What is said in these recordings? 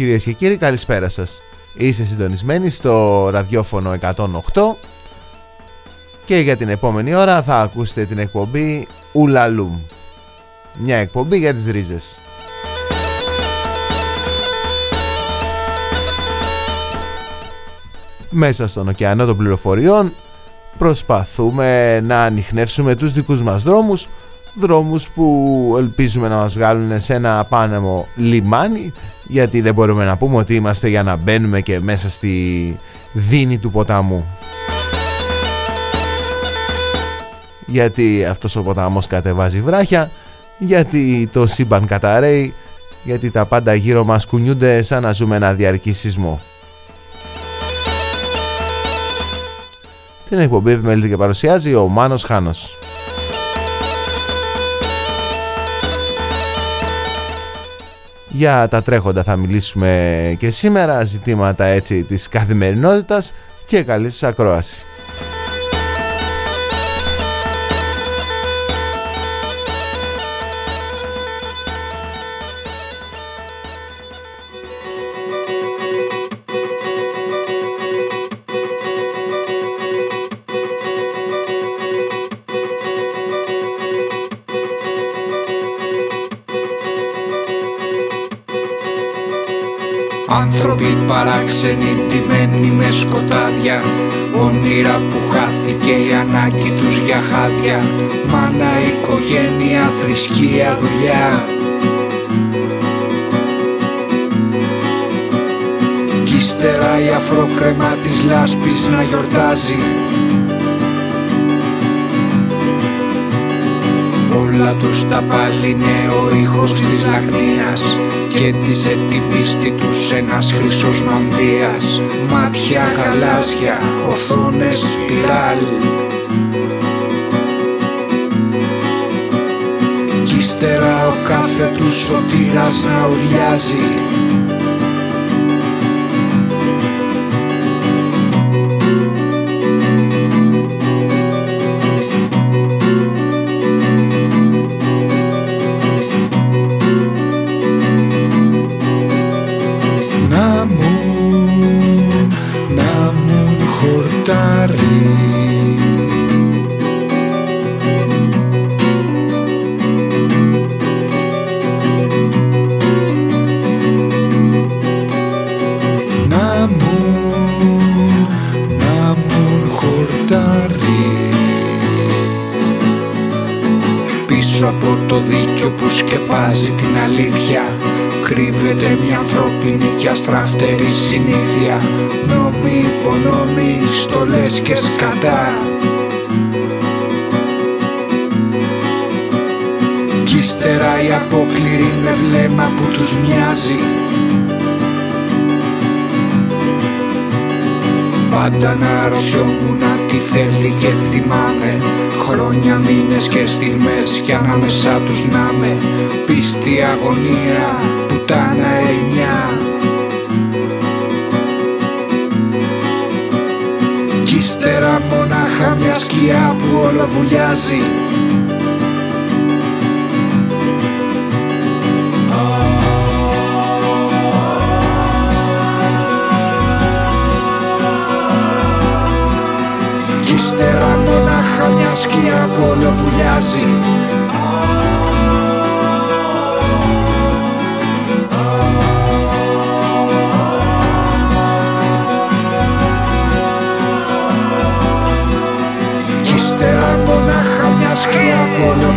Κυρίες και κύριοι καλησπέρα σας. Είστε συντονισμένοι στο ραδιόφωνο 108 και για την επόμενη ώρα θα ακούσετε την εκπομπή Ουλαλούμ μια εκπομπή για τις ρίζες. Μέσα στον ωκεανό των πληροφοριών προσπαθούμε να ανοιχνεύσουμε τους δικούς μας δρόμους δρόμους που ελπίζουμε να μας βγάλουν σε ένα απάνεμο λιμάνι γιατί δεν μπορούμε να πούμε ότι είμαστε για να μπαίνουμε και μέσα στη δίνη του ποταμού. Γιατί αυτός ο ποταμός κατεβάζει βράχια γιατί το σύμπαν καταραίει γιατί τα πάντα γύρω μας κουνιούνται σαν να ζούμε ένα διαρκή σεισμό. Την εκπομπή επιμελείται και παρουσιάζει ο Μάνος Χάνος Για τα τρέχοντα θα μιλήσουμε και σήμερα, ζητήματα έτσι της καθημερινότητας και καλή σας ακρόαση. Άνθρωποι παράξενοι ντυμένοι με σκοτάδια. Όνειρα που χάθηκε η ανάγκη τους για χάδια. Μάνα, οικογένεια, θρησκεία, δουλειά. Κι ύστερα η αφρόκρεμα της λάσπης να γιορτάζει Όλα τους τα πάλι ο ήχος της λαγνίας και της την πίστη τους ένας χρυσός μανδύας. Μάτια γαλάζια, οθόνες σπιράλ Κι ύστερα ο κάθε τους σωτήρας να ουριάζει ανθρώπινη και αστραφτερή συνήθεια. Νόμοι, υπονόμοι, στολές και σκατά. Κι ύστερα οι απόκληροι με βλέμμα που τους μοιάζει Πάντα να ρωτιόμουν τι θέλει και θυμάμαι. Χρόνια, μήνες και στιγμές κι ανάμεσά τους να με. Πίστη, αγωνία, πουτάνα, ερημιά Κι ύστερα μονάχα μια σκιά που όλο βουλιάζει μια σκιά που όλο βουλιάζει σκιά που όλο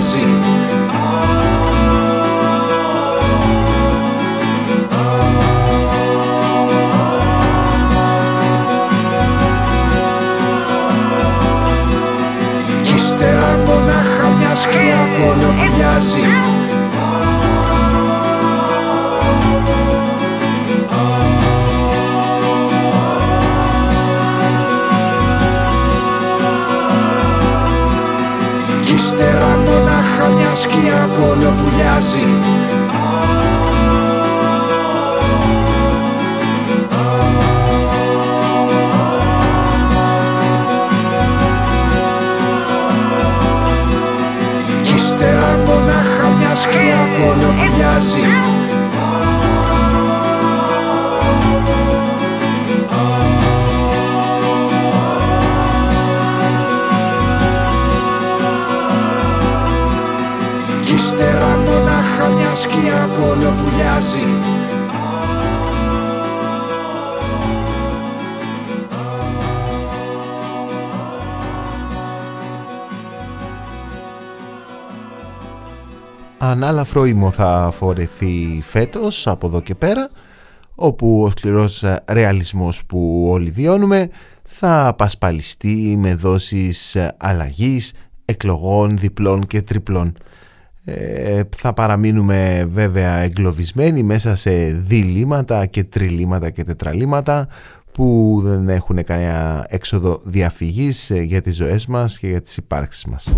όλο βουλιάζει σκιά που όλο βουλιάζει Κι Στι σκιά που Κι ύστερα μονάχα μια σκιά όλο βουλιάζει βουλιάζει Ανάλαφρο ήμο θα φορεθεί φέτος από εδώ και πέρα όπου ο σκληρός ρεαλισμός που όλοι βιώνουμε θα απασπαλιστεί με δόσεις αλλαγής, εκλογών, διπλών και τριπλών. Ε, θα παραμείνουμε βέβαια εγκλωβισμένοι μέσα σε διλήμματα και τριλήματα και τετραλήματα που δεν έχουν κανένα έξοδο διαφυγής για τις ζωές μας και για τις υπάρξεις μας.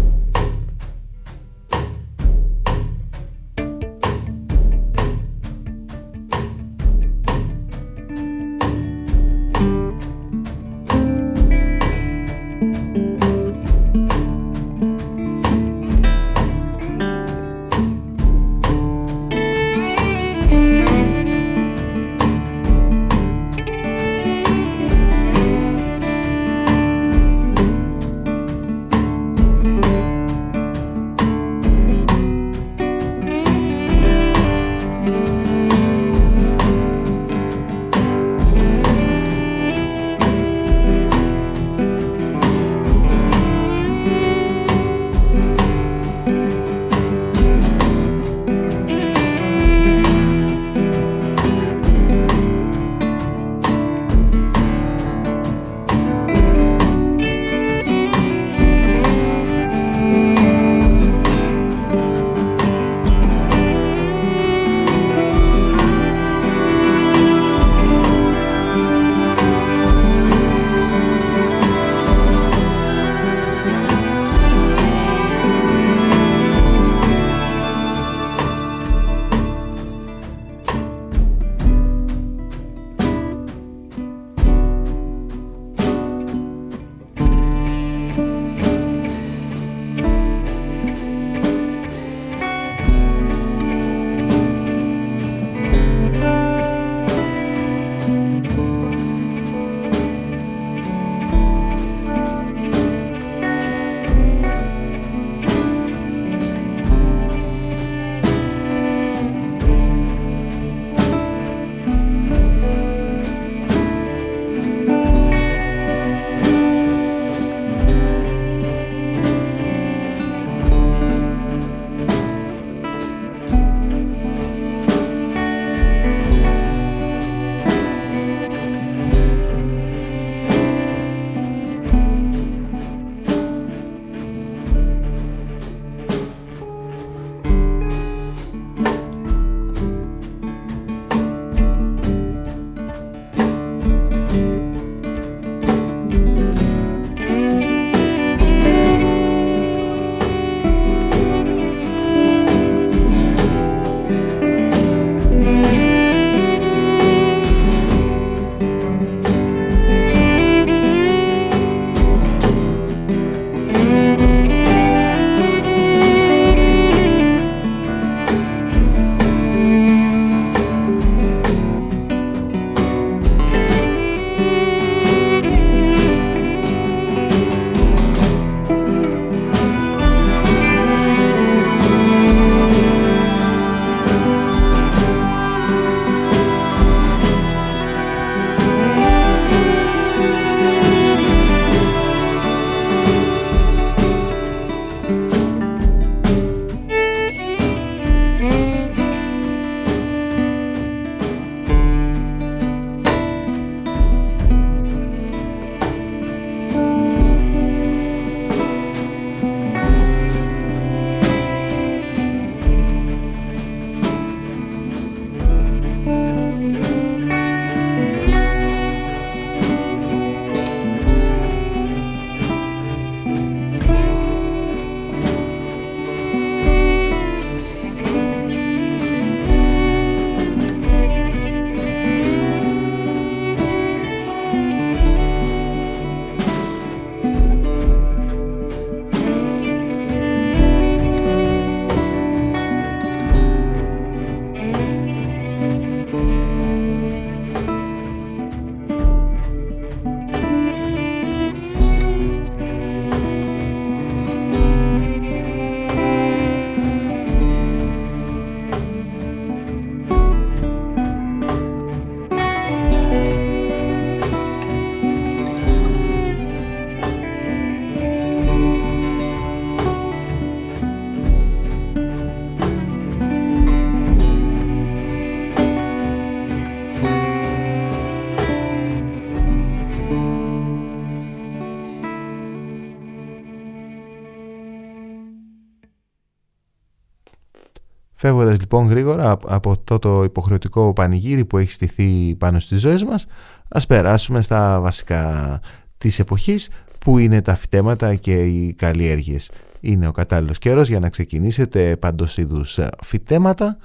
Φεύγοντας λοιπόν γρήγορα από αυτό το υποχρεωτικό πανηγύρι που έχει στηθεί πάνω στις ζωές μας, ας περάσουμε στα βασικά της εποχής που είναι τα φυτέματα και οι καλλιέργειες. Είναι ο κατάλληλος καιρός για να ξεκινήσετε παντός είδους φυτέματα.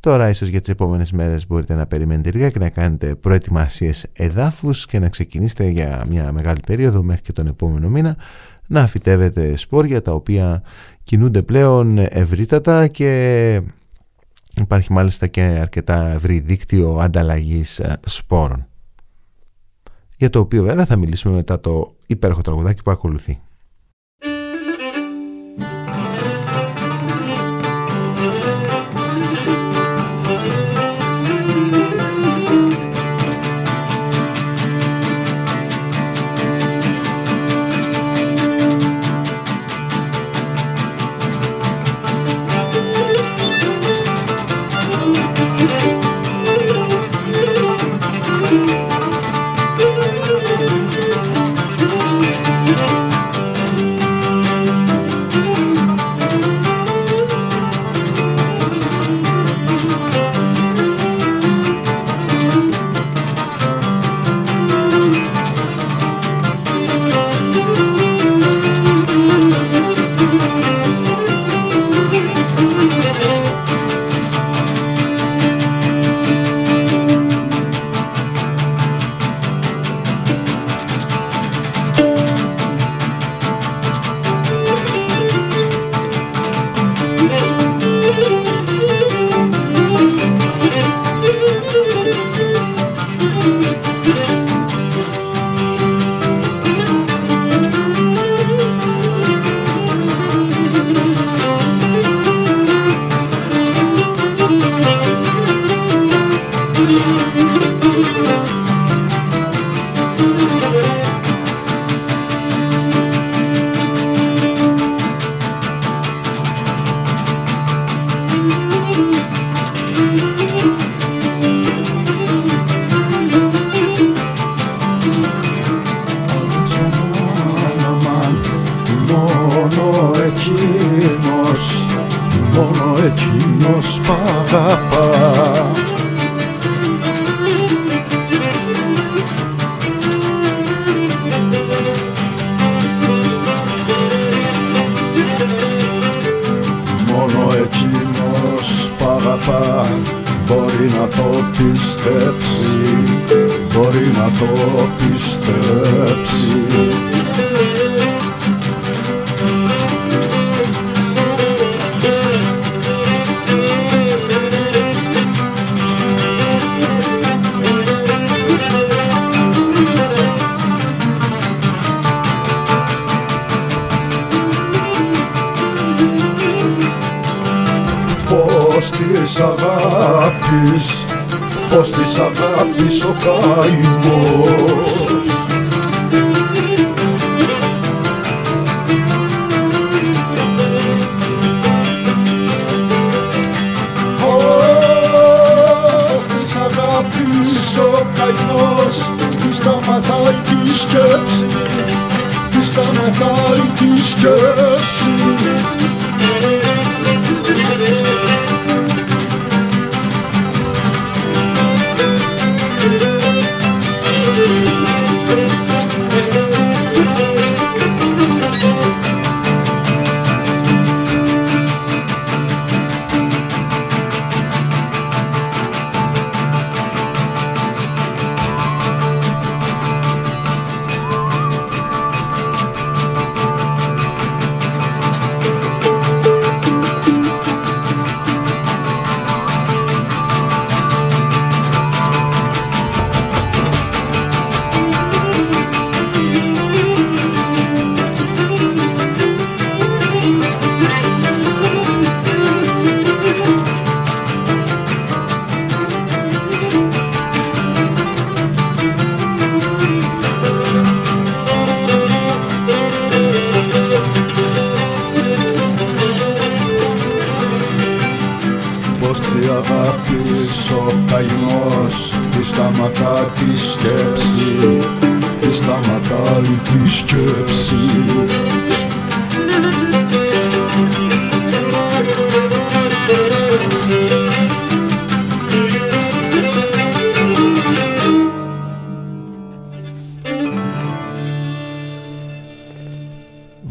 Τώρα ίσως για τις επόμενες μέρες μπορείτε να περιμένετε λίγα και να κάνετε προετοιμασίες εδάφους και να ξεκινήσετε για μια μεγάλη περίοδο μέχρι και τον επόμενο μήνα να φυτεύετε σπόρια τα οποία κινούνται πλέον ευρύτατα και υπάρχει μάλιστα και αρκετά ευρύ δίκτυο ανταλλαγής ε, σπόρων για το οποίο βέβαια θα μιλήσουμε μετά το υπέροχο τραγουδάκι που ακολουθεί.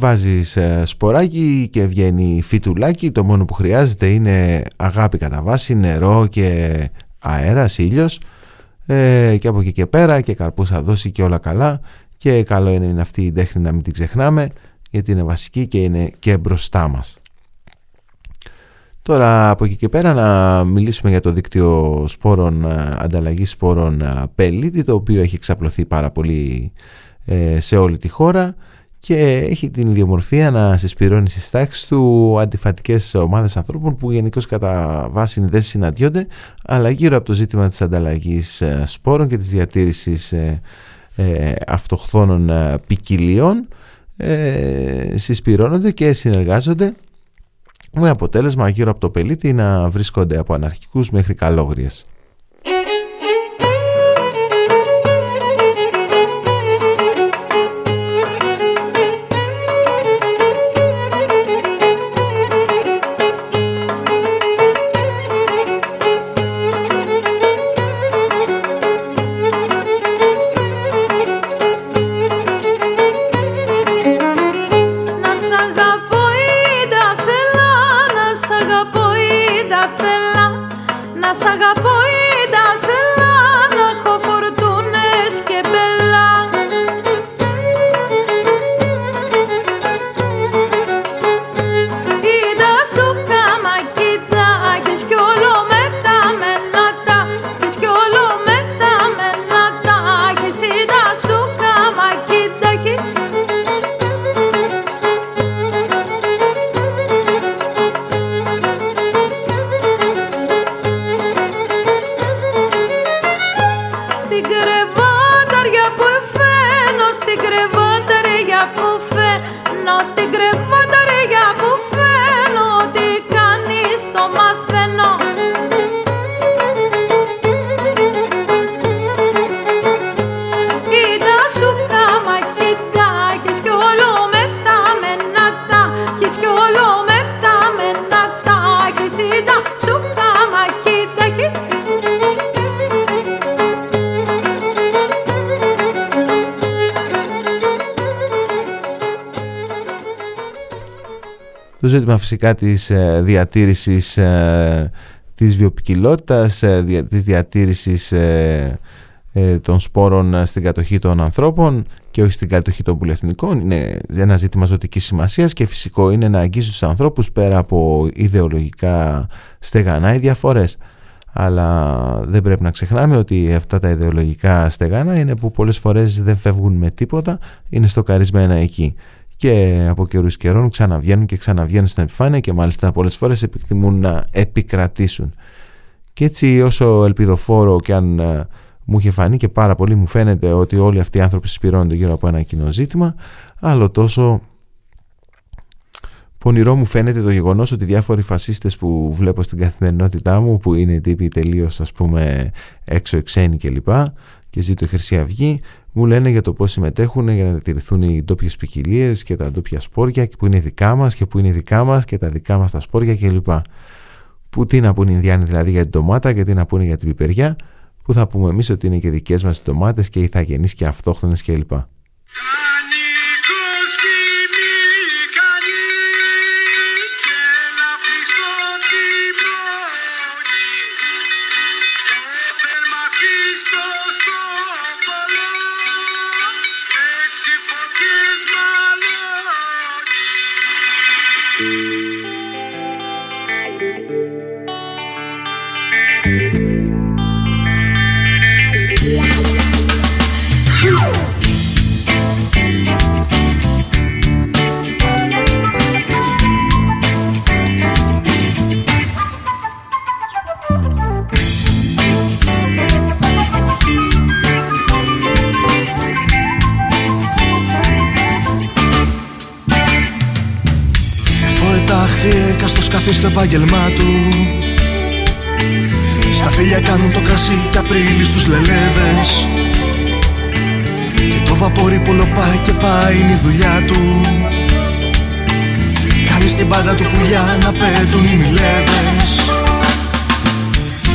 Βάζεις ε, σποράκι και βγαίνει φυτουλάκι το μόνο που χρειάζεται είναι αγάπη κατά βάση, νερό και αέρας, ήλιος. Ε, και από εκεί και πέρα και καρπούς θα δώσει και όλα καλά. Και καλό είναι, είναι αυτή η τέχνη να μην την ξεχνάμε γιατί είναι βασική και είναι και μπροστά μας. Τώρα από εκεί και πέρα να μιλήσουμε για το δίκτυο σπόρων, ε, ανταλλαγής σπόρων Πελίτη το οποίο έχει εξαπλωθεί πάρα πολύ σε όλη τη χώρα και έχει την ιδιομορφία να συσπηρώνει στις τάξεις του αντιφατικές ομάδες ανθρώπων που γενικώς κατά βάση δεν συναντιόνται αλλά γύρω από το ζήτημα της ανταλλαγής ε, σπόρων και της διατήρησης ε, ε, αυτοχθόνων ποικιλίων συσπηρώνονται και συνεργάζονται με αποτέλεσμα γύρω από το πελίτη να βρίσκονται από αναρχικούς μέχρι καλόγριες. Ζήτημα φυσικά της ε, διατήρησης ε, της βιοπικιλότητας, ε, της διατήρησης των σπόρων στην κατοχή των ανθρώπων και όχι στην κατοχή των πολυεθνικών. Είναι ένα ζήτημα ζωτικής σημασίας και φυσικό είναι να αγγίζουν τους ανθρώπους πέρα από ιδεολογικά στεγανά ή διαφορές. Αλλά δεν πρέπει να ξεχνάμε ότι αυτά τα ιδεολογικά στεγάνα είναι που πολλές φορές δεν φεύγουν με τίποτα είναι στοκαρισμένα εκεί και από καιρούς καιρών ξαναβγαίνουν και ξαναβγαίνουν στην επιφάνεια και μάλιστα πολλές φορές επικτιμούν να επικρατήσουν. Και έτσι όσο ελπιδοφόρο και αν ε, μου είχε φανεί και πάρα πολύ μου φαίνεται ότι όλοι αυτοί οι άνθρωποι συσπηρώνονται γύρω από ένα κοινό ζήτημα, άλλο τόσο πονηρό μου φαίνεται το γεγονός ότι διάφοροι φασίστες που βλέπω στην καθημερινότητά μου που είναι τύποι τελείως ας πούμε έξω εξένοι κλπ και ζήτω η Χρυσή Αυγή μου λένε για το πώς συμμετέχουν για να διατηρηθούν οι ντόπιες ποικιλίες και τα ντόπια σπόρια που είναι δικά μας και που είναι δικά μας και τα δικά μας τα σπόρια κλπ. Που τι να πούνε οι Ινδιάνοι δηλαδή για την ντομάτα και τι να πούνε για την πιπεριά που θα πούμε εμείς ότι είναι και δικές μας ντομάτες και ηθαγενείς και αυτόχθονες κλπ. Στο επάγγελμά του. Στα φίλια κάνουν το κρασί και Απρίλη στους λελέδες Και το βαπόρι πουλοπάει και πάει είναι η δουλειά του. Κάνεις στην πάντα του πουλιά να πέτουν οι μιλέδες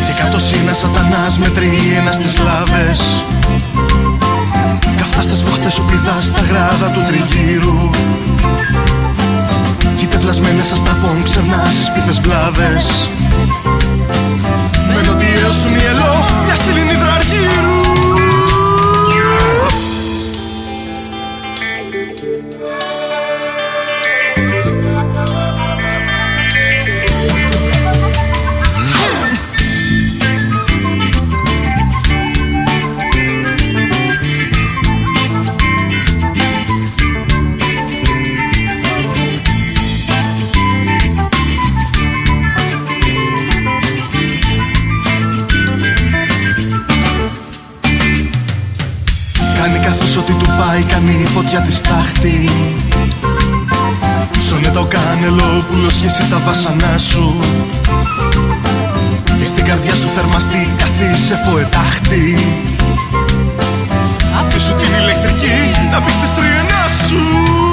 Και κάτω σύνα σατανάς με τριένα στις λάβες. Καυτά στις βοχτές σου πηδάς στα γράδα του τριγύρου Βλασμένες αστραπών ξερνάς εσπίθες μπλάδες Με νοτιαίο σου μυελό μια στήλη νυδραργύρου κάνελο που λοσχίσει τα βάσανά σου. Και στην καρδιά σου θερμαστεί καθίσε φοετάχτη Αυτή σου την ηλεκτρική να μπει στη στριενά σου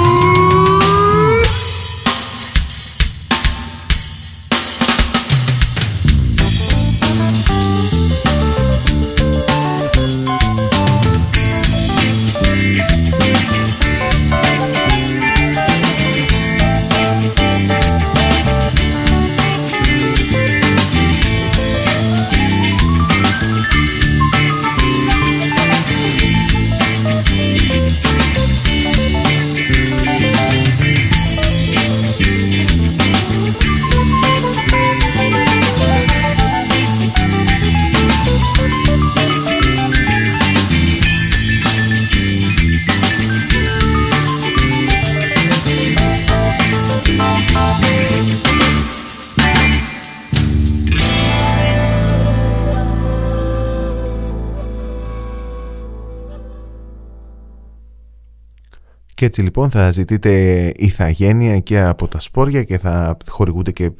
Και έτσι λοιπόν θα ζητείτε ηθαγένεια και από τα σπόρια και θα χορηγούνται και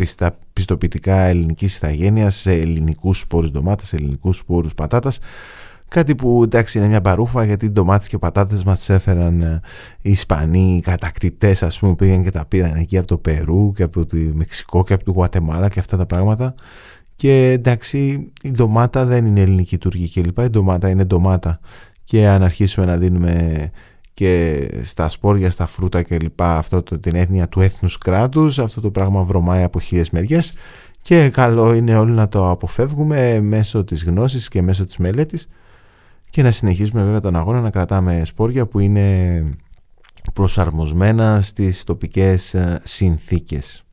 πιστοποιητικά ελληνικής ηθαγένειας σε ελληνικούς σπόρους ντομάτας, σε ελληνικούς σπόρους πατάτας. Κάτι που εντάξει είναι μια παρούφα γιατί οι ντομάτες και πατάτες μας έφεραν ε, οι Ισπανοί οι κατακτητές ας πούμε πήγαν και τα πήραν εκεί από το Περού και από το Μεξικό και από το Γουατεμάλα και αυτά τα πράγματα. Και εντάξει η ντομάτα δεν είναι ελληνική τουρκική κλπ. Η ντομάτα είναι ντομάτα και αν αρχίσουμε να δίνουμε και στα σπόρια, στα φρούτα κλπ. Αυτό το, την έννοια του έθνους κράτους, αυτό το πράγμα βρωμάει από χίλιες μεριές και καλό είναι όλοι να το αποφεύγουμε μέσω της γνώσης και μέσω της μελέτης και να συνεχίσουμε βέβαια τον αγώνα να κρατάμε σπόρια που είναι προσαρμοσμένα στις τοπικές ε, συνθήκες.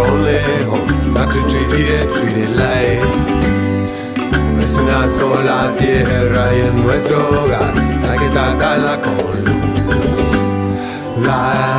oleho Tatu tuidie tuidelai Es una sola tierra y en nuestro hogar La que está la con luz. La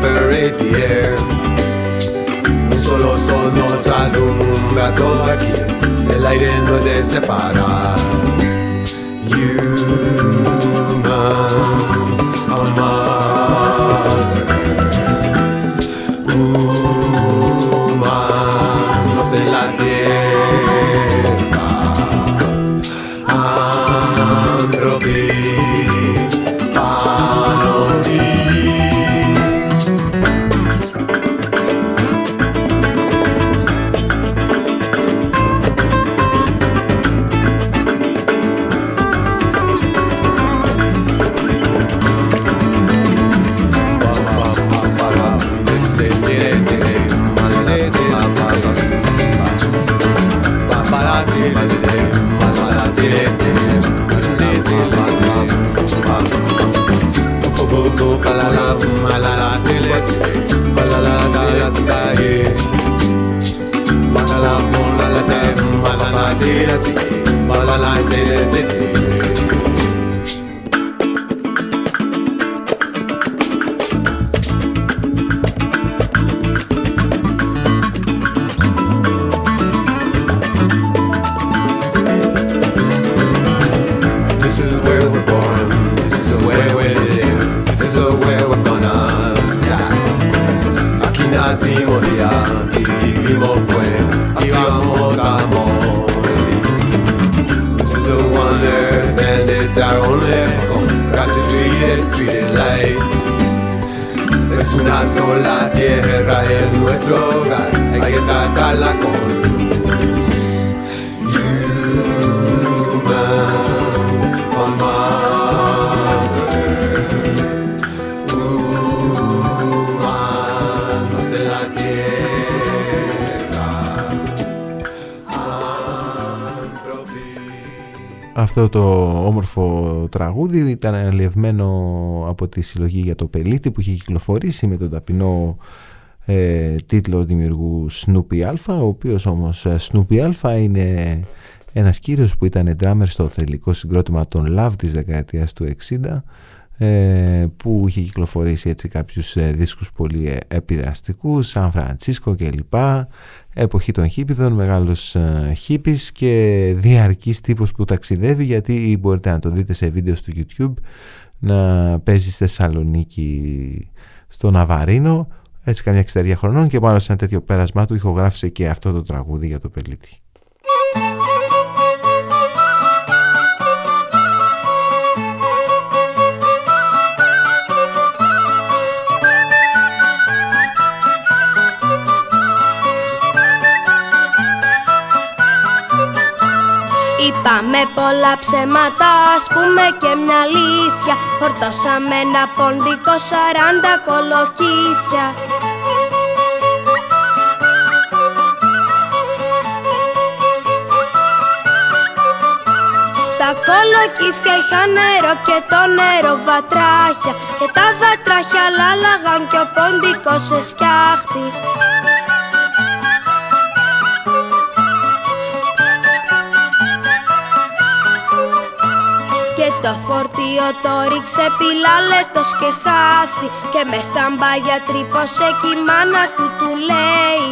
separate the air. Un solo sol nos alumbra todo aquí, el aire no es separar. Humans ήταν αλλιευμένο από τη συλλογή για το Πελίτη που είχε κυκλοφορήσει με τον ταπεινό ε, τίτλο δημιουργού Snoopy Alpha ο οποίος όμως ε, Snoopy Alpha είναι ένας κύριος που ήταν drummer στο θρηλυκό συγκρότημα των Love της δεκαετίας του 60 ε, που είχε κυκλοφορήσει έτσι κάποιους ε, δίσκους πολύ επιδραστικούς Σαν Φραντσίσκο κλπ εποχή των χίπιδων, μεγάλος χίπης και διαρκής τύπος που ταξιδεύει γιατί μπορείτε να το δείτε σε βίντεο στο YouTube να παίζει στη Θεσσαλονίκη στο Ναβαρίνο έτσι καμιά 60 χρονών και πάνω σε ένα τέτοιο πέρασμά του ηχογράφησε και αυτό το τραγούδι για το πελίτη. Είπαμε πολλά ψέματα, ας πούμε και μια αλήθεια. Φορτώσαμε ένα ποντικό σαράντα κολοκύθια. Τα κολοκύθια είχαν νερό και το νερό βατράχια. Και τα βατράχια λάλαγαν και ο ποντικός σε σκιάχτη Το φορτίο το ρίξε πιλάλετος και χάθη. Και μες στα μπάγια τρύπωσε κι η μάνα του του λέει.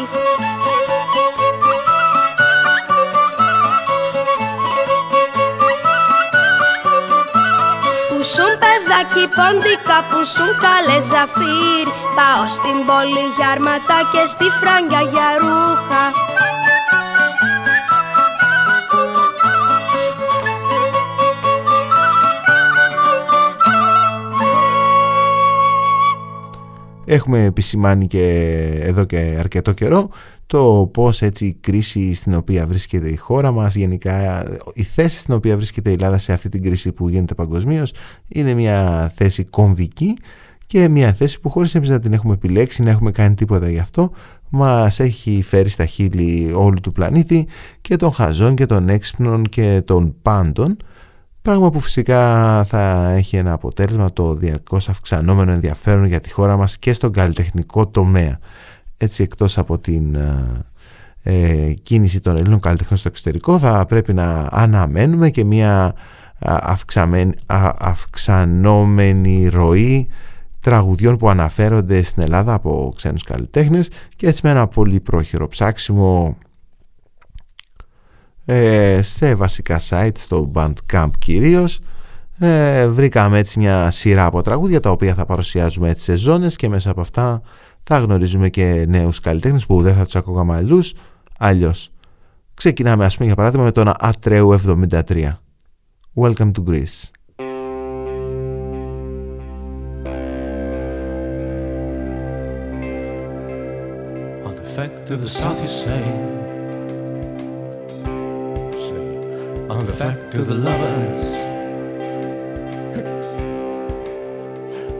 Που σουν παιδάκι ποντικά που σουν καλέ ζαφύρι Πάω στην πόλη για αρματά και στη φράγκια για ρούχα Έχουμε επισημάνει και εδώ και αρκετό καιρό το πώς έτσι η κρίση στην οποία βρίσκεται η χώρα μας, γενικά η θέση στην οποία βρίσκεται η Ελλάδα σε αυτή την κρίση που γίνεται παγκοσμίως είναι μια θέση κομβική και μια θέση που χωρίς εμείς να την έχουμε επιλέξει, να έχουμε κάνει τίποτα γι' αυτό, μας έχει φέρει στα χείλη όλου του πλανήτη και των χαζών και των έξυπνων και των πάντων Πράγμα που φυσικά θα έχει ένα αποτέλεσμα το διαρκώς αυξανόμενο ενδιαφέρον για τη χώρα μας και στον καλλιτεχνικό τομέα. Έτσι εκτός από την ε, κίνηση των Ελλήνων καλλιτεχνών στο εξωτερικό θα πρέπει να αναμένουμε και μια αυξανόμενη ροή τραγουδιών που αναφέρονται στην Ελλάδα από ξένους καλλιτέχνες και έτσι με ένα πολύ πρόχειρο ψάξιμο ε, σε βασικά site, στο Bandcamp κυρίως ε, βρήκαμε έτσι μια σειρά από τραγούδια τα οποία θα παρουσιάζουμε έτσι σε ζώνες και μέσα από αυτά θα γνωρίζουμε και νέους καλλιτέχνες που δεν θα τους ακούγαμε αλλούς αλλιώς. Ξεκινάμε ας πούμε για παράδειγμα με τον Ατρέου 73 Welcome to Greece. On the fact to the south you say on the fact of the lovers,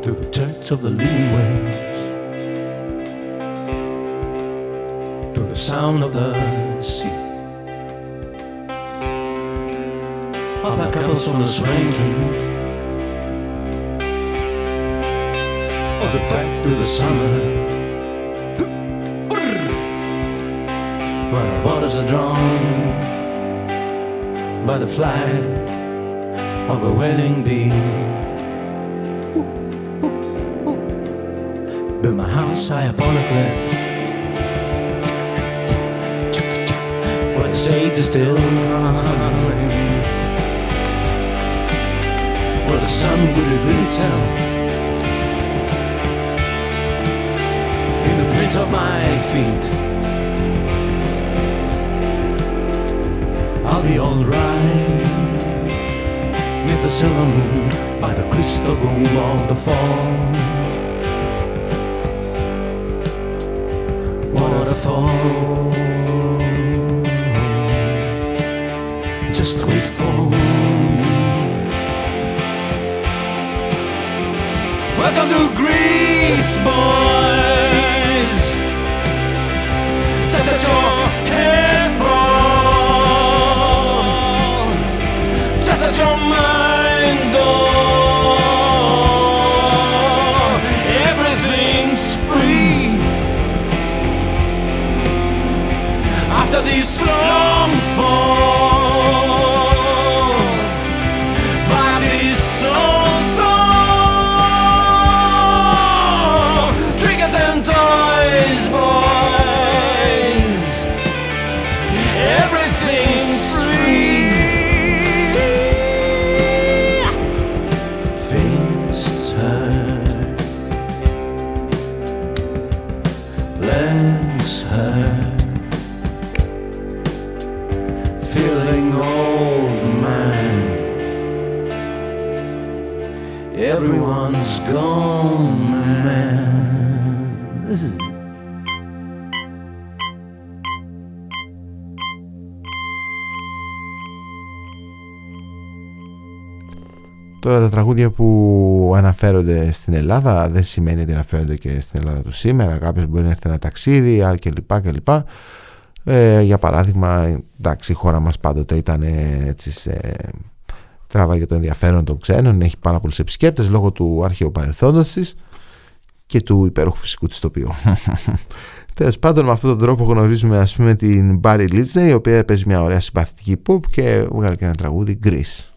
to the church of the waves, to the sound of the sea. of the couples from the swaying tree, the fact of the summer. When our borders are drawn by the flight of a wailing bee. Build my house high upon a cliff where the sage is still humming, where the sun would reveal itself in the prints of my feet. Be alright neath the silver moon by the crystal boom of the fall. Waterfall. Just wait for me. Welcome to Greece, boys. Long Everyone's gone man. This is. Τώρα τα τραγούδια που αναφέρονται στην Ελλάδα δεν σημαίνει ότι αναφέρονται και στην Ελλάδα του σήμερα. Κάποιος μπορεί να έρθει ένα ταξίδι α, κλπ. κλπ. Ε, για παράδειγμα, εντάξει, η χώρα μας πάντοτε ήταν ε, έτσι σε... τράβαγε το ενδιαφέρον των ξένων, έχει πάρα πολλούς επισκέπτες λόγω του αρχαίου παρελθόντος της και του υπέροχου φυσικού της τοπίου. Τέλος πάντων, με αυτόν τον τρόπο γνωρίζουμε ας πούμε την Barry Litzney, η οποία παίζει μια ωραία συμπαθητική pop και βγάλε και ένα τραγούδι Greece.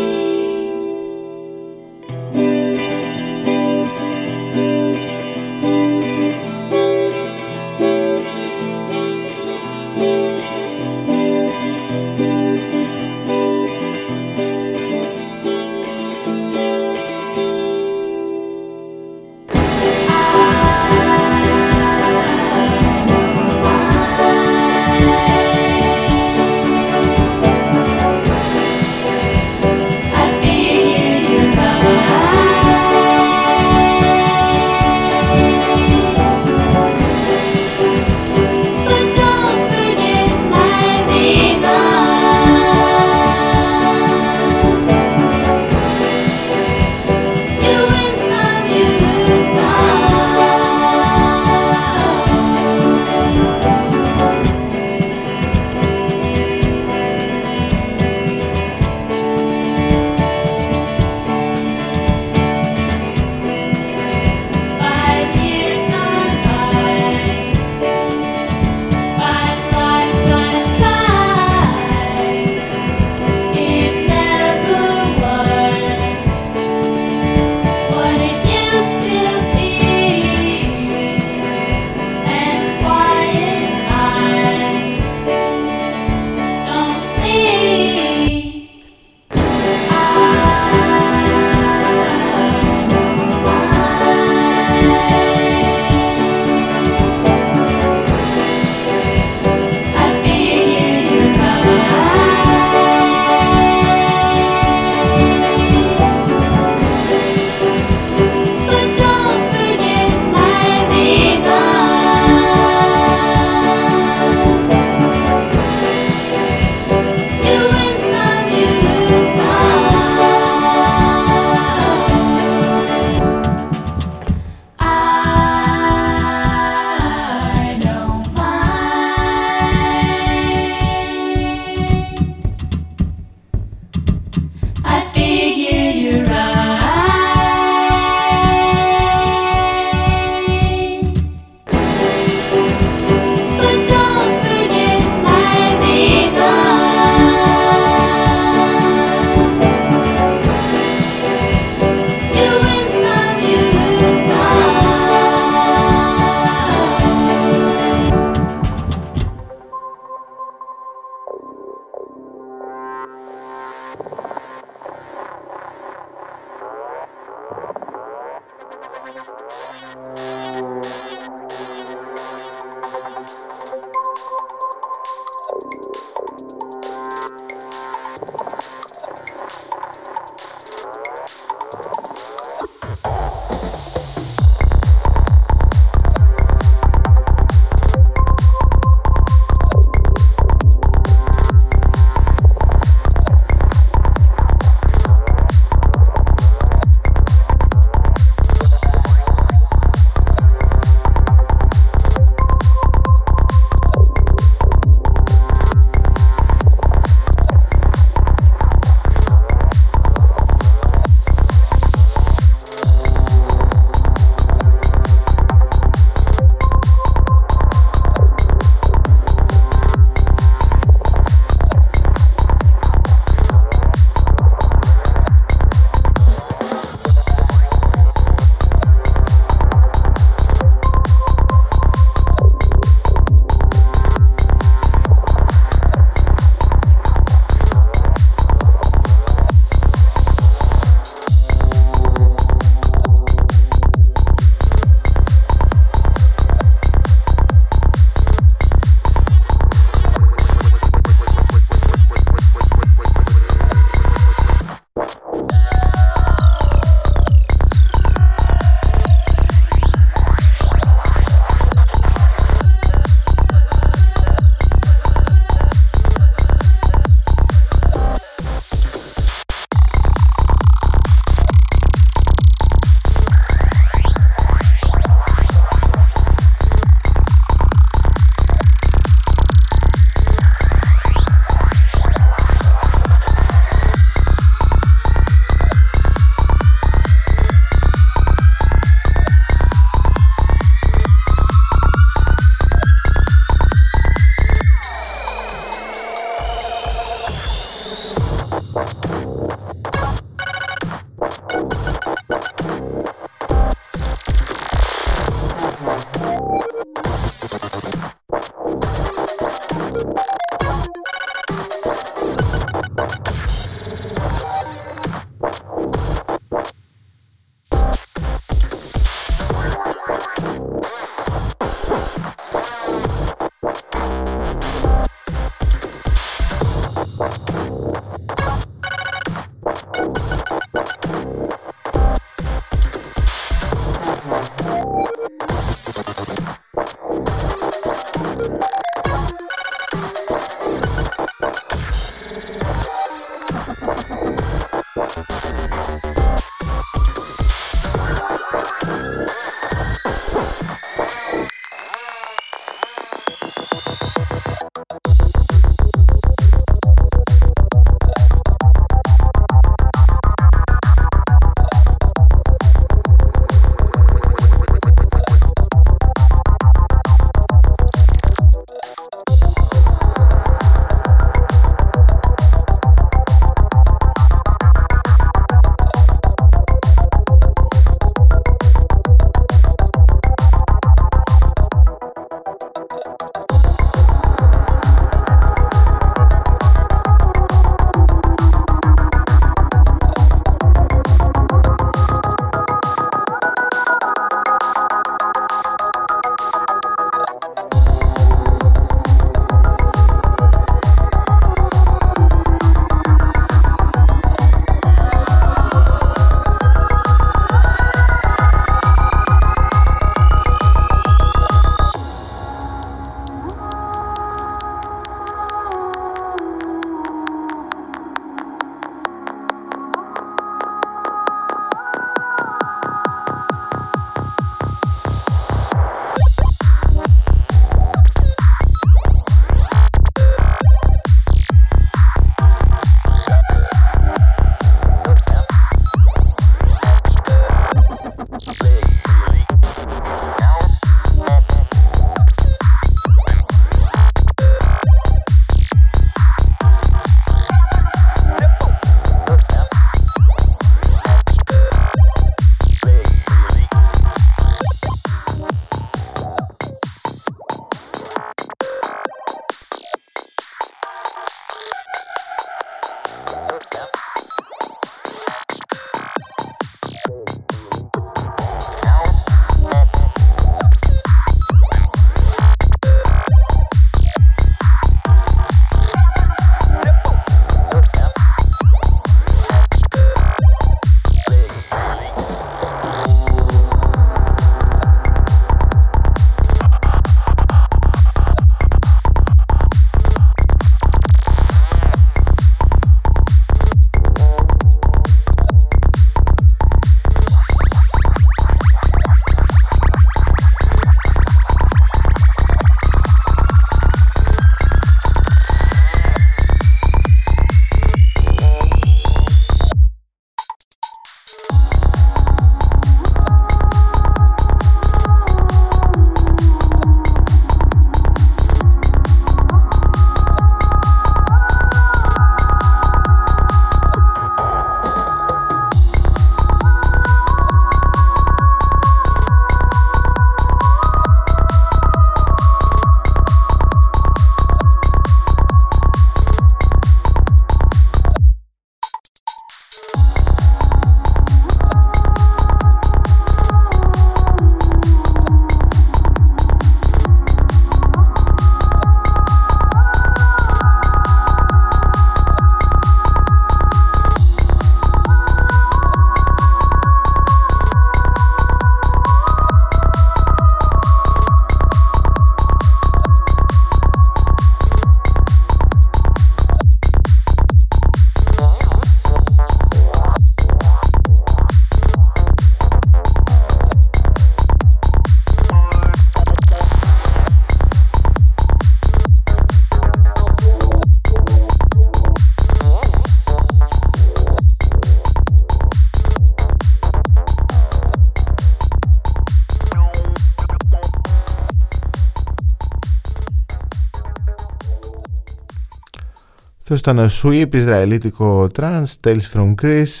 Αυτός ήταν ο Sweep, Ισραηλίτικο Trans, Tales from Greece,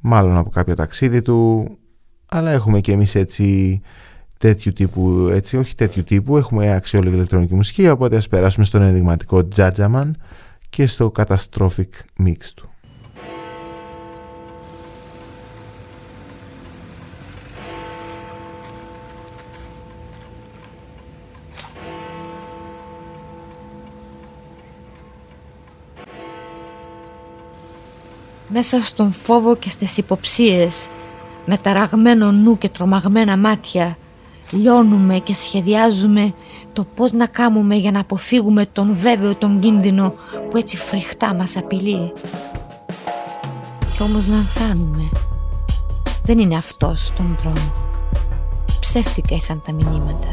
μάλλον από κάποιο ταξίδι του, αλλά έχουμε και εμείς έτσι τέτοιου τύπου, έτσι, όχι τέτοιου τύπου, έχουμε αξιόλογη ηλεκτρονική μουσική, οπότε ας περάσουμε στον ενηγματικό Judgment και στο Catastrophic Mix του. Μέσα στον φόβο και στις υποψίες Με ταραγμένο νου και τρομαγμένα μάτια Λιώνουμε και σχεδιάζουμε το πώς να κάνουμε για να αποφύγουμε τον βέβαιο τον κίνδυνο που έτσι φρικτά μας απειλεί. Κι όμως να ανθάνουμε. Δεν είναι αυτός τον δρόμο. Ψεύτικα ήσαν τα μηνύματα.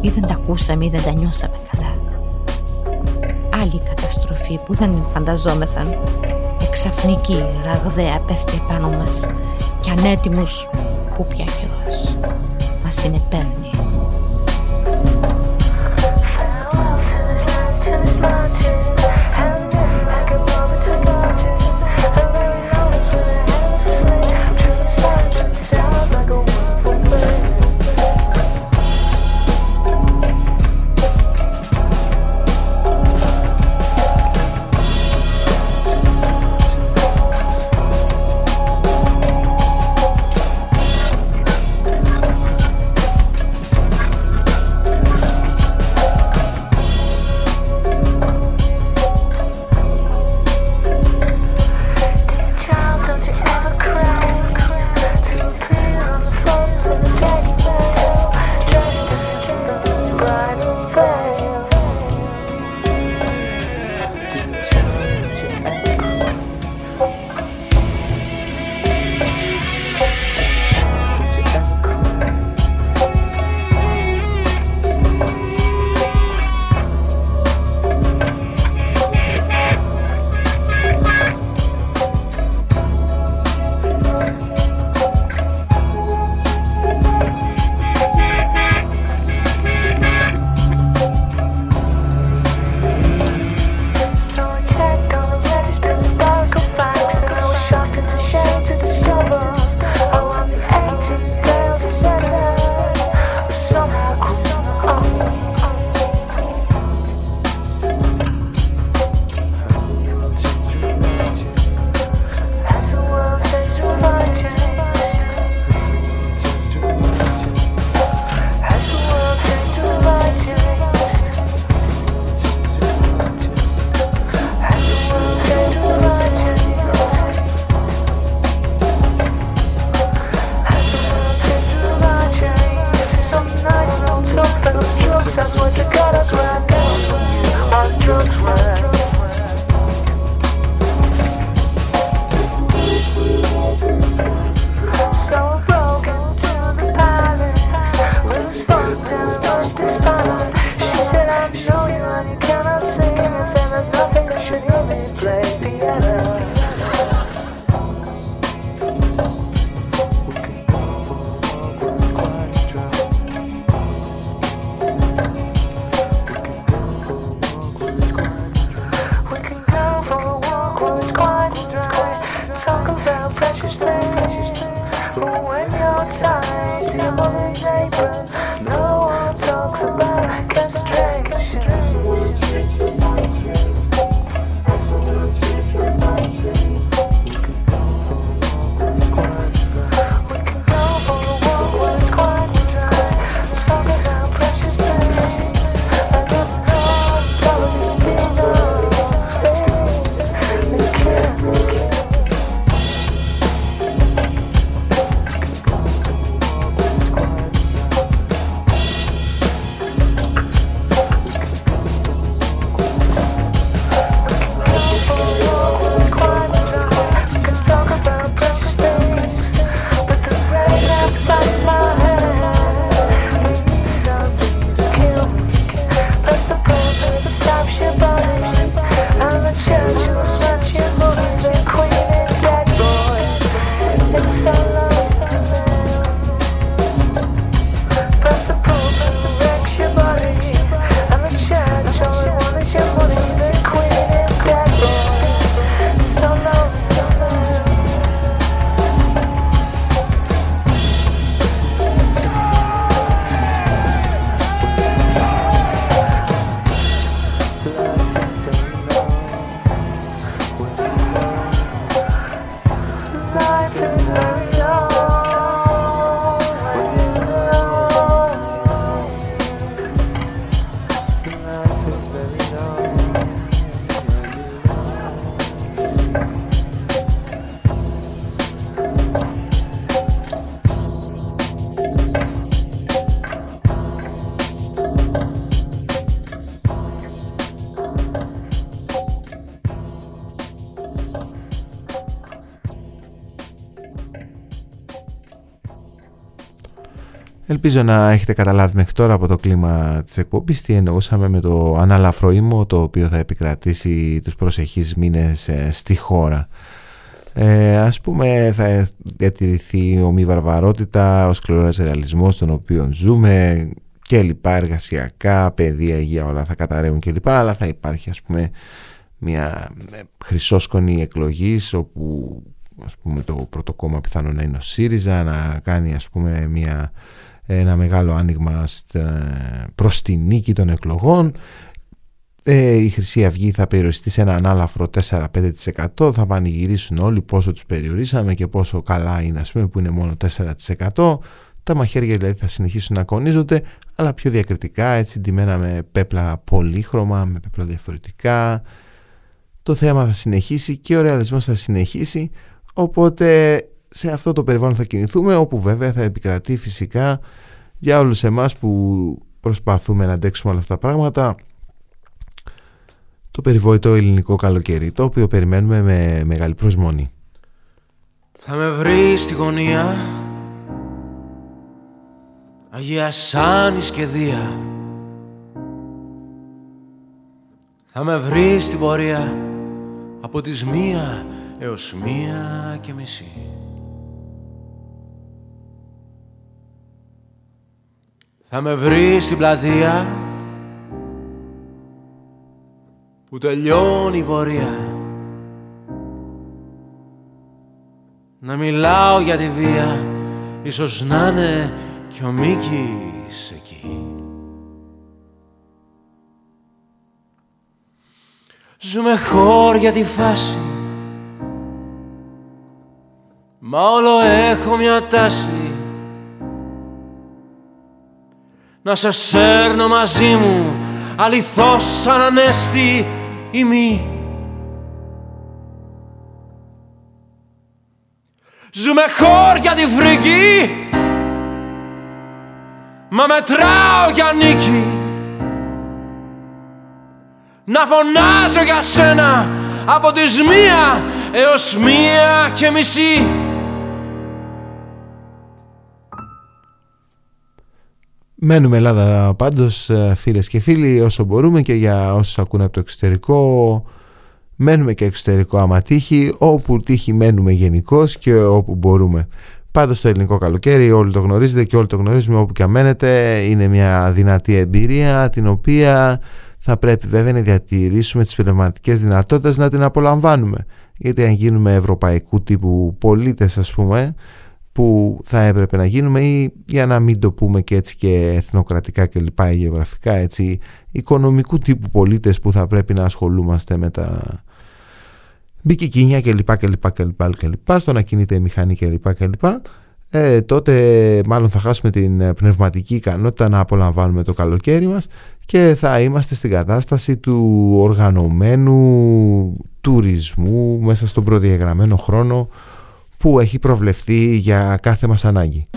Ή δεν τα ακούσαμε ή δεν τα νιώσαμε καλά. Άλλη καταστροφή που δεν φανταζόμεθαν ξαφνική ραγδαία πέφτει πάνω μας και ανέτοιμος που πια καιρός μας συνεπέρνει. Ελπίζω να έχετε καταλάβει μέχρι τώρα από το κλίμα της εκπομπής τι εννοούσαμε με το αναλαφροήμο το οποίο θα επικρατήσει τους προσεχείς μήνες ε, στη χώρα. Ε, ας πούμε θα διατηρηθεί μη βαρβαρότητα, ο σκληρός ρεαλισμός τον οποίο ζούμε και λοιπά εργασιακά, παιδεία, υγεία όλα θα καταραίουν και λοιπά αλλά θα υπάρχει ας πούμε μια ε, χρυσόσκονη εκλογής όπου ας πούμε το πρώτο κόμμα πιθανό να είναι ο ΣΥΡΙΖΑ να κάνει ας πούμε μια, ένα μεγάλο άνοιγμα προς τη νίκη των εκλογών. Ε, η Χρυσή Αυγή θα περιοριστεί σε ένα ανάλαφρο 4-5% θα πανηγυρίσουν όλοι πόσο τους περιορίσαμε και πόσο καλά είναι ας πούμε που είναι μόνο 4% τα μαχαίρια δηλαδή θα συνεχίσουν να κονίζονται αλλά πιο διακριτικά έτσι ντυμένα με πέπλα πολύχρωμα με πέπλα διαφορετικά. Το θέμα θα συνεχίσει και ο ρεαλισμός θα συνεχίσει οπότε σε αυτό το περιβάλλον θα κινηθούμε όπου βέβαια θα επικρατεί φυσικά για όλους εμάς που προσπαθούμε να αντέξουμε όλα αυτά τα πράγματα το περιβόητο ελληνικό καλοκαίρι το οποίο περιμένουμε με μεγάλη προσμονή Θα με βρεις στη γωνία Αγία Σάνης και Δία Θα με βρεις στην πορεία από τις μία έως μία και μισή. Θα με βρεις στην πλατεία που τελειώνει η πορεία. Να μιλάω για τη βία ίσως να είναι και ο Μίκης εκεί. Ζούμε χώρια τη φάση Μα όλο έχω μια τάση Να σε σέρνω μαζί μου Αληθώς σαν ανέστη ή μη Ζούμε χώρια τη φρίκη Μα μετράω για νίκη. Να φωνάζω για σένα από τις μία έως μία και μισή Μένουμε Ελλάδα πάντως ε, φίλες και φίλοι όσο μπορούμε και για όσους ακούνε από το εξωτερικό. Μένουμε και εξωτερικό άμα τύχει όπου τύχει μένουμε γενικώς και όπου μπορούμε. Πάντως το ελληνικό καλοκαίρι όλοι το γνωρίζετε και όλοι το γνωρίζουμε όπου και αν μένετε είναι μια δυνατή εμπειρία την οποία θα πρέπει βέβαια να διατηρήσουμε τις πνευματικές δυνατότητες να την απολαμβάνουμε. Γιατί αν γίνουμε ευρωπαϊκού τύπου πολίτες ας πούμε που θα έπρεπε να γίνουμε ή για να μην το πούμε και έτσι και εθνοκρατικά και λοιπά ή γεωγραφικά έτσι οικονομικού τύπου πολίτες που θα πρέπει να ασχολούμαστε με τα μπικικίνια και λοιπά και λοιπά και λοιπά και λοιπά στο να κινείται η μηχανή και λοιπά και λοιπά ε, τότε μάλλον θα χάσουμε την πνευματική ικανότητα να απολαμβάνουμε το καλοκαίρι μας και θα είμαστε στην κατάσταση του οργανωμένου τουρισμού μέσα στον προδιαγραμμένο χρόνο που έχει προβλεφθεί για κάθε μας ανάγκη.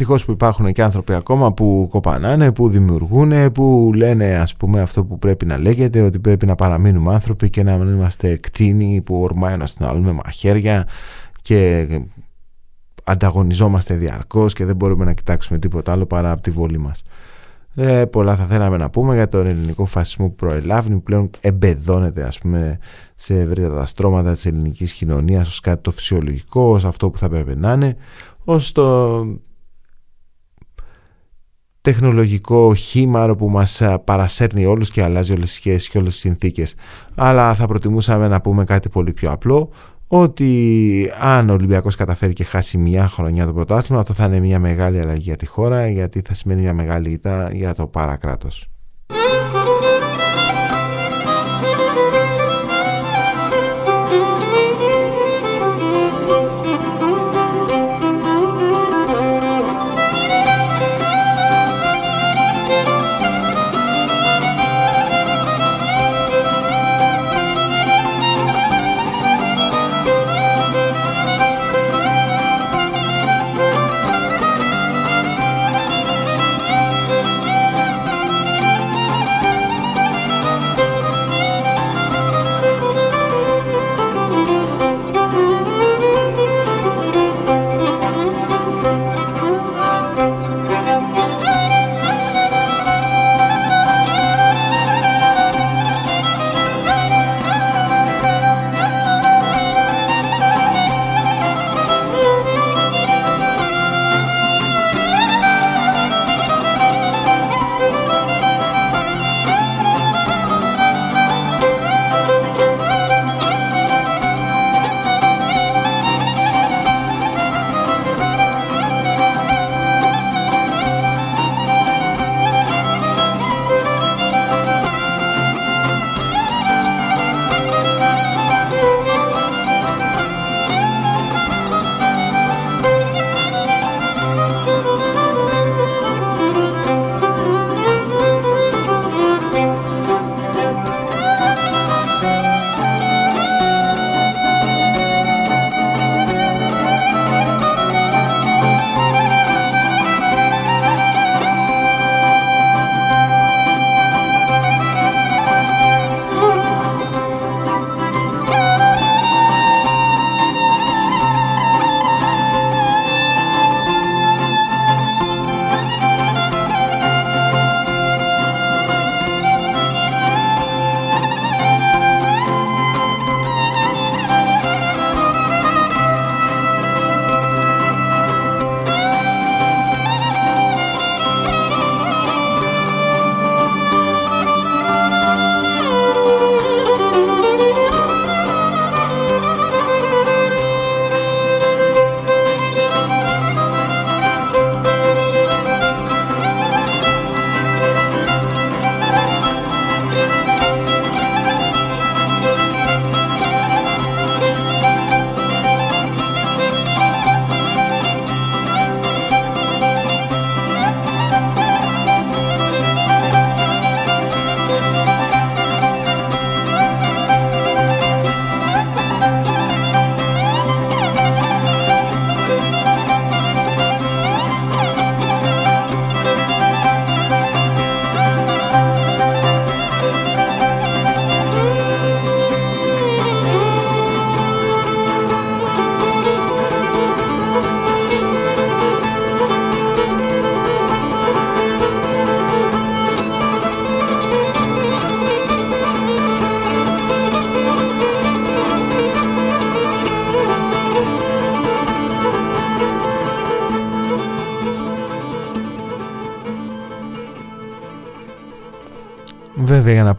Ευτυχώς που υπάρχουν και άνθρωποι ακόμα που κοπανάνε, που δημιουργούν, που λένε ας πούμε αυτό που πρέπει να λέγεται, ότι πρέπει να παραμείνουμε άνθρωποι και να μην είμαστε κτίνοι που ορμάει ένας στον άλλο με μαχαίρια και ανταγωνιζόμαστε διαρκώς και δεν μπορούμε να κοιτάξουμε τίποτα άλλο παρά από τη βολή μας. Ε, πολλά θα θέλαμε να πούμε για τον ελληνικό φασισμό που προελάβει που πλέον εμπεδώνεται ας πούμε σε ευρύτερα στρώματα της ελληνικής κοινωνίας ως κάτι το φυσιολογικό, ως αυτό που θα πρέπει να είναι ως το τεχνολογικό χήμαρο που μας παρασέρνει όλους και αλλάζει όλες τις σχέσεις και όλες τις συνθήκες αλλά θα προτιμούσαμε να πούμε κάτι πολύ πιο απλό ότι αν ο Ολυμπιακός καταφέρει και χάσει μια χρονιά το πρωτάθλημα αυτό θα είναι μια μεγάλη αλλαγή για τη χώρα γιατί θα σημαίνει μια μεγάλη ήττα για το παρακράτος.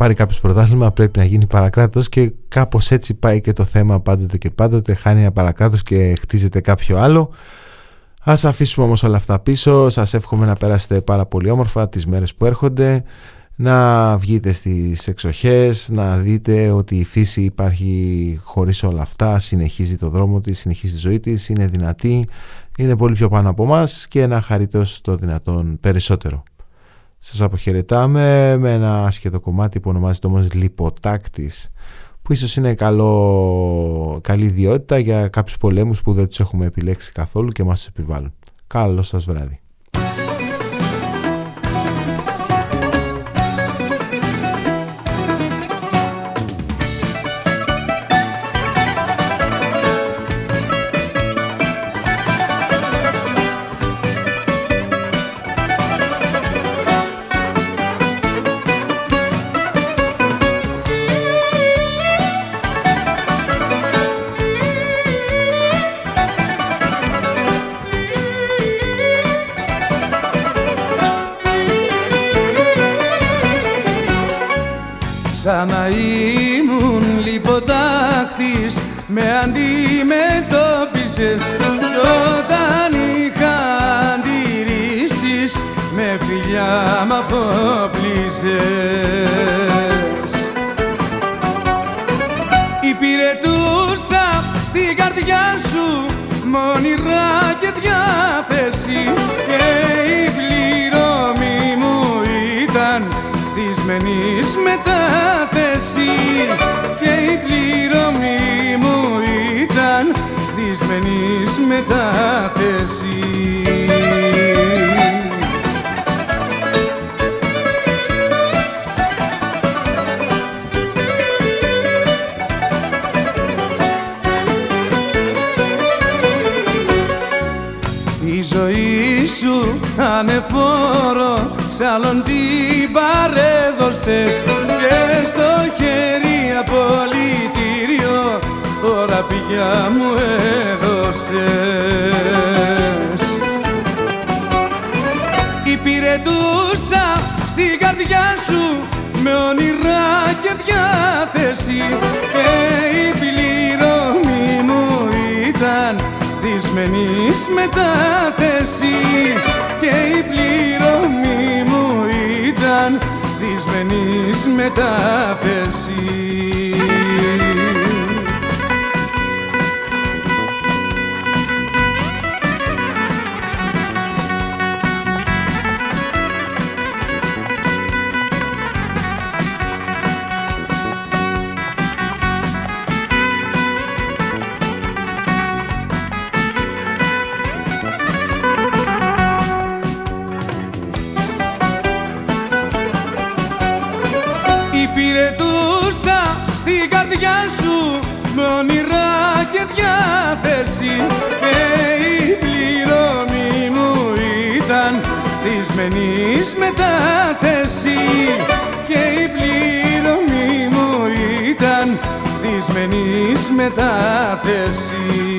Πάρει κάποιος πρωτάθλημα πρέπει να γίνει παρακράτος και κάπως έτσι πάει και το θέμα πάντοτε και πάντοτε. Χάνει ένα παρακράτος και χτίζεται κάποιο άλλο. Ας αφήσουμε όμως όλα αυτά πίσω. Σας εύχομαι να περάσετε πάρα πολύ όμορφα τις μέρες που έρχονται να βγείτε στις εξοχές να δείτε ότι η φύση υπάρχει χωρίς όλα αυτά. Συνεχίζει το δρόμο της, συνεχίζει τη ζωή της είναι δυνατή, είναι πολύ πιο πάνω από μας και να χαρείτε το δυνατόν περισσότερο σας αποχαιρετάμε με ένα άσχετο κομμάτι που ονομάζεται όμως λιποτάκτης που ίσως είναι καλό, καλή ιδιότητα για κάποιους πολέμους που δεν τους έχουμε επιλέξει καθόλου και μας τους επιβάλλουν. Καλό σας βράδυ. Στην καρδιά σου μόνιρα και διάθεση. Και η πληρωμή μου ήταν δυσμενής μετάθεση. Και η πληρωμή μου ήταν δυσμενής μετάθεση ανεφόρο σ' άλλον την παρέδωσες και στο χέρι απολυτήριο. Ώρα πηγιά μου έδωσες. Υπηρετούσα στην καρδιά σου με όνειρα και διάθεση και η πληρωμή μου ήταν δυσμενής μετάθεση και η πληρωμή μου ήταν δυσμενής μετάθεση διάθεση και η πληρωμή μου ήταν δυσμενής μετάθεση. Και η πληρωμή μου ήταν δυσμενής μετάθεση